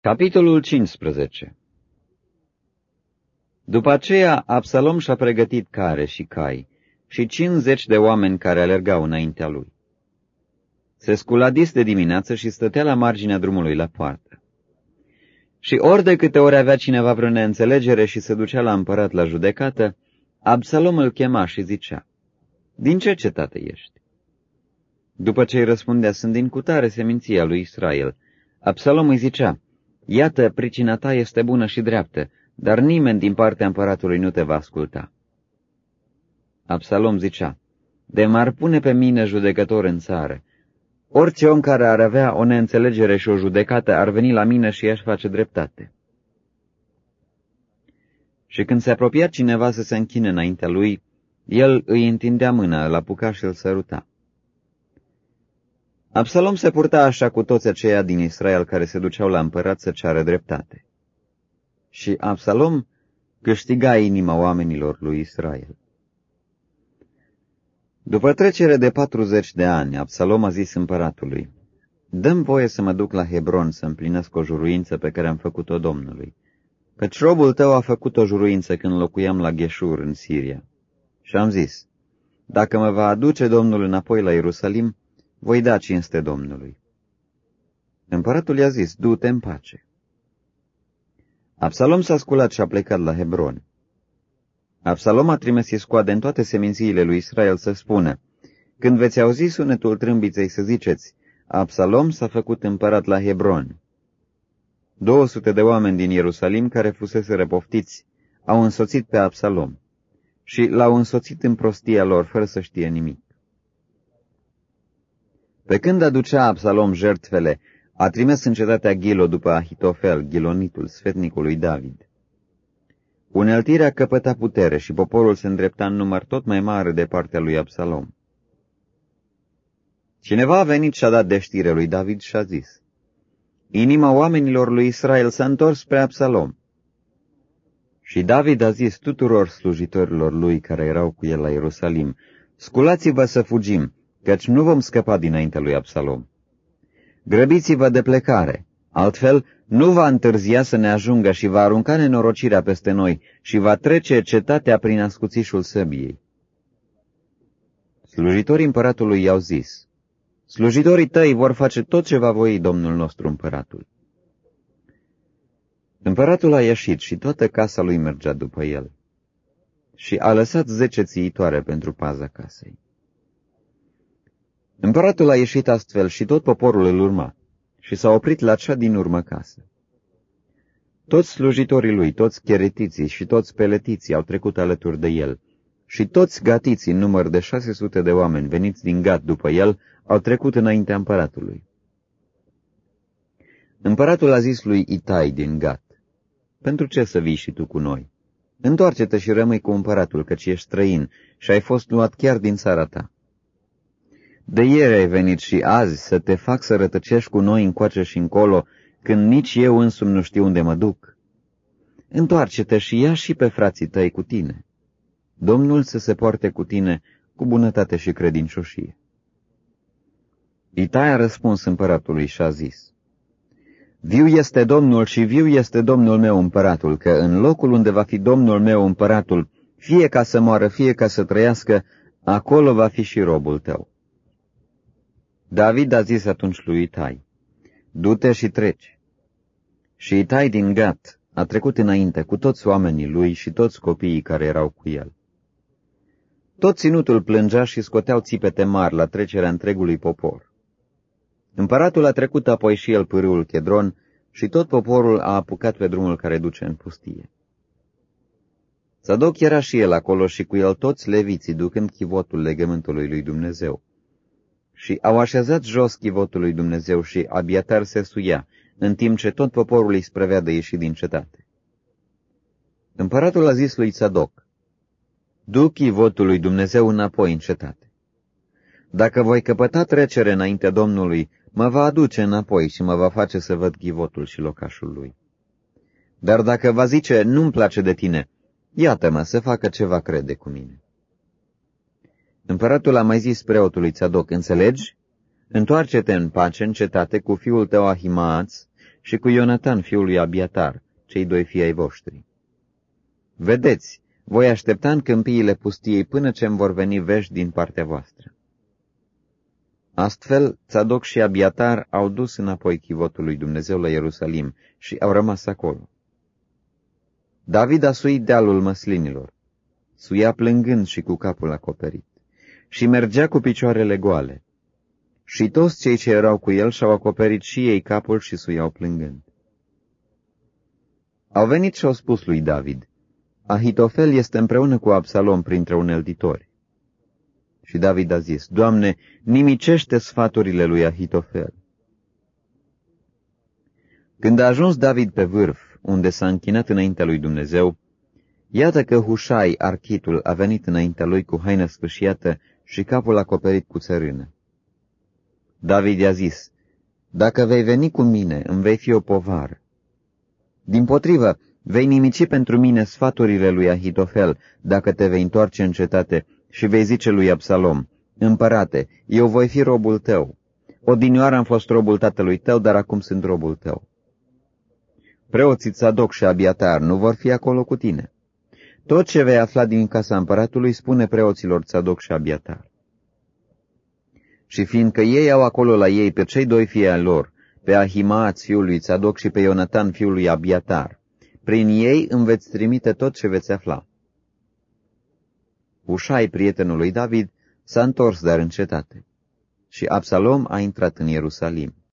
Capitolul 15 După aceea, Absalom și-a pregătit care și cai și cincizeci de oameni care alergau înaintea lui. Se scula dis de dimineață și stătea la marginea drumului la poartă. Și ori de câte ori avea cineva vreo neînțelegere și se ducea la împărat la judecată, Absalom îl chema și zicea, Din ce cetate ești? După ce îi răspundea, sunt din cutare seminția lui Israel, Absalom îi zicea, Iată, pricina ta este bună și dreaptă, dar nimeni din partea împăratului nu te va asculta. Absalom zicea, De m-ar pune pe mine judecător în țară. Orice om care ar avea o neînțelegere și o judecată ar veni la mine și aș face dreptate. Și când se apropia cineva să se închine înaintea lui, el îi întindea mâna, îl apuca și îl săruta. Absalom se purta așa cu toți aceia din Israel care se duceau la împărat să ceară dreptate. Și Absalom câștiga inima oamenilor lui Israel. După trecere de patruzeci de ani, Absalom a zis împăratului, Dăm voie să mă duc la Hebron să împlinesc o juruință pe care am făcut-o Domnului, căci robul tău a făcut o juruință când locuiam la Gheșur în Siria. Și am zis, Dacă mă va aduce Domnul înapoi la Ierusalim, voi da cinste Domnului. Împăratul i-a zis, du-te în pace. Absalom s-a sculat și a plecat la Hebron. Absalom a trimis scoade în toate semințiile lui Israel să spună, Când veți auzi sunetul trâmbiței să ziceți, Absalom s-a făcut împărat la Hebron. 200 de oameni din Ierusalim care fusese repoftiți au însoțit pe Absalom și l-au însoțit în prostia lor fără să știe nimic. Pe când aducea Absalom jertfele, a trimis în cetatea Gilo după Ahitofel, Gilonitul, sfetnicului David. Uneltirea căpăta putere și poporul se îndrepta în număr tot mai mare de partea lui Absalom. Cineva a venit și a dat de știre lui David și a zis, Inima oamenilor lui Israel s-a întors spre Absalom. Și David a zis tuturor slujitorilor lui care erau cu el la Ierusalim, Sculați-vă să fugim, căci nu vom scăpa dinaintea lui Absalom. Grăbiți-vă de plecare, altfel nu va întârzia să ne ajungă și va arunca nenorocirea peste noi și va trece cetatea prin ascuțișul săbiei. Slujitorii împăratului i-au zis, Slujitorii tăi vor face tot ce va voi Domnul nostru împăratul. Împăratul a ieșit și toată casa lui mergea după el și a lăsat zece țiitoare pentru paza casei. Împăratul a ieșit astfel și tot poporul îl urma și s-a oprit la cea din urmă casă. Toți slujitorii lui, toți cheretiții și toți peletiții au trecut alături de el și toți gatiții, în număr de șase sute de oameni veniți din gat după el, au trecut înaintea împăratului. Împăratul a zis lui Itai din gat, Pentru ce să vii și tu cu noi? Întoarce-te și rămâi cu împăratul, căci ești străin și ai fost luat chiar din țara ta. De ieri ai venit și azi să te fac să rătăcești cu noi încoace și încolo, când nici eu însumi nu știu unde mă duc. Întoarce-te și ia și pe frații tăi cu tine. Domnul să se poarte cu tine cu bunătate și credincioșie. Itai a răspuns împăratului și a zis, Viu este Domnul și viu este Domnul meu împăratul, că în locul unde va fi Domnul meu împăratul, fie ca să moară, fie ca să trăiască, acolo va fi și robul tău. David a zis atunci lui Itai, Du-te și treci. Și Itai din Gat a trecut înainte cu toți oamenii lui și toți copiii care erau cu el. Tot ținutul plângea și scoteau țipete mari la trecerea întregului popor. Împăratul a trecut apoi și el pârâul Chedron și tot poporul a apucat pe drumul care duce în pustie. Sadoc era și el acolo și cu el toți leviții ducând chivotul legământului lui Dumnezeu și au așezat jos chivotul lui Dumnezeu și Abiatar se suia, în timp ce tot poporul îi sprevea de ieși din cetate. Împăratul a zis lui Tzadok, Du chivotul lui Dumnezeu înapoi în cetate. Dacă voi căpăta trecere înaintea Domnului, mă va aduce înapoi și mă va face să văd chivotul și locașul lui. Dar dacă va zice, nu-mi place de tine, iată-mă să facă ce va crede cu mine. Împăratul a mai zis preotului Țadoc, înțelegi? Întoarce-te în pace în cetate cu fiul tău Ahimaaț și cu Ionatan, fiul lui Abiatar, cei doi fii ai voștri. Vedeți, voi aștepta în câmpiile pustiei până ce îmi vor veni vești din partea voastră. Astfel, Tzadok și Abiatar au dus înapoi chivotul lui Dumnezeu la Ierusalim și au rămas acolo. David a suit dealul măslinilor, suia plângând și cu capul acoperit, și mergea cu picioarele goale. Și toți cei ce erau cu el și-au acoperit și ei capul și suiau plângând. Au venit și au spus lui David, Ahitofel este împreună cu Absalom printre unelditori. Și David a zis, Doamne, nimicește sfaturile lui Ahitofel. Când a ajuns David pe vârf, unde s-a închinat înaintea lui Dumnezeu, iată că Hușai, architul, a venit înaintea lui cu haină sfâșiată și capul acoperit cu țărână. David i-a zis, Dacă vei veni cu mine, îmi vei fi o povară. Din potrivă, vei nimici pentru mine sfaturile lui Ahitofel, dacă te vei întoarce în cetate și vei zice lui Absalom, Împărate, eu voi fi robul tău. Odinioară am fost robul tatălui tău, dar acum sunt robul tău. Preoții Tzadok și Abiatar nu vor fi acolo cu tine. Tot ce vei afla din casa împăratului spune preoților Tzadok și Abiatar. Și fiindcă ei au acolo la ei pe cei doi fii ai lor, pe Ahimaat fiul lui Tzadok și pe Ionatan fiul lui Abiatar, prin ei îmi veți trimite tot ce veți afla. Ușai, prietenul lui David, s-a întors dar în cetate și Absalom a intrat în Ierusalim.